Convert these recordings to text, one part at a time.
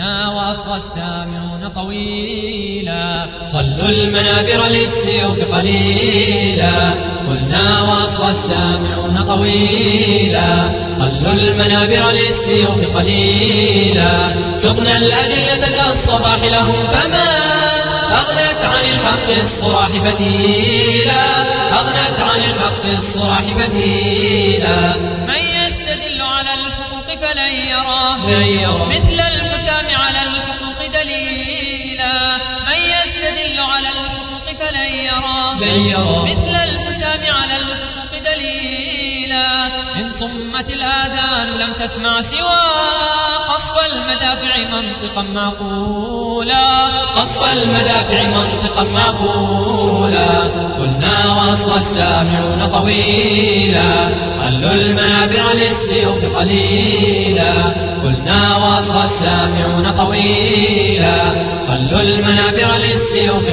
قلنا وأصغى السامعون طويلا. خلوا المنابر للسيوف قليلا. قلنا وأصغى السامعون طويلا. خلوا المنابر للسيوف قليلا. سقنا الأدلة كالصباح لهم فما أغنت عن الحق الصراح فتيلا. أغنت عن الحق الصراح فتيلا. من يستدل على الحقوق فلن يرى مثل الحقوق فلن يرى مثل الحسام على الحقوق دليلا. إن صمت الآذان لم تسمع سواه قصف المدافع منطقا معقولا. قصف المدافع منطقا معقولا. قلنا واصل السامعون طويلا. خلوا المنابر للسيوف قليلا. قلنا واصل السامعون طويلا. خلوا المنابر للسيوف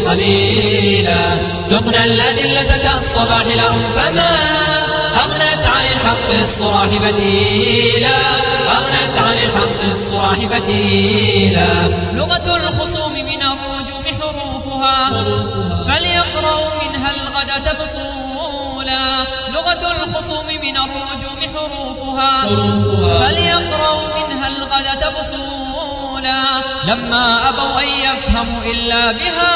قليلا. سقنا الأدلة كالصباح لهم فما أغنت عن الحق الصراح بديلا أغنت عن الحق الصراح فتيلا. لغة الخصوم من الرجوم حروفها. فليقرأوا منها الغدة فصولا لغة الخصوم من الرجوم حروفها. لما أبوا أن يفهموا إلا بها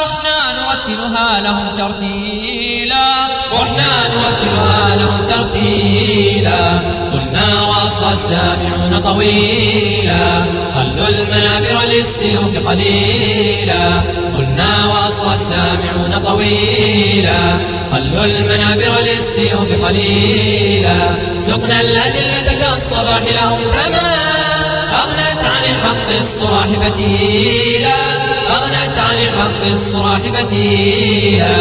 رحنا نرتلها لهم ترتيلا. رحنا نرتلها لهم ترتيلا. قلنا واصل السامعون طويلا. خلوا المنابر للسيوف قليلا. قلنا واصل السامعون طويلا. خلوا المنابر للسيوف قليلا. سقنا الأدلة كالصباح لهم عن الحق الصراح فتيلا أغنت عن الحق الصراح فتيلا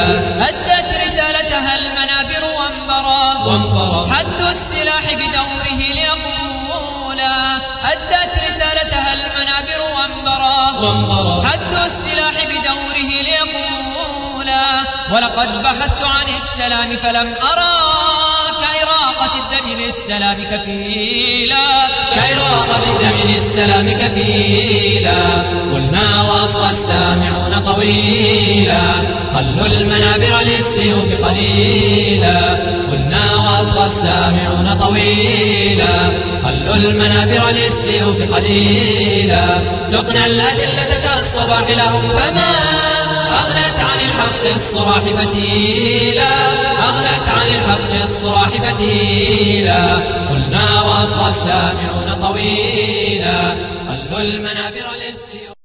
أدت رسالتها المنابر وانبرا. وانبرا. حد السلاح بدوره ليقولا أدت رسالتها المنابر وانبرا. وانبرا. حد السلاح بدوره ليقولا ولقد بحثت عن السلام فلم أرى. كإراقة الدم للسلام كفيلا. كإراقة الدم للسلام كفيلا. قلنا واصغى السامعون طويلا. خلوا المنابر للسيوف قليلا. قلنا واصغى السامعون طويلا. خلوا المنابر للسيوف قليلا. سقنا الأدلة كالصباح لهم فما أغنت عن الحق الصراح فتيلا. أغنت عن الحق الصراح فتيلا قلنا وأصغى السامعون طويلا. خلوا المنابر للسيوف.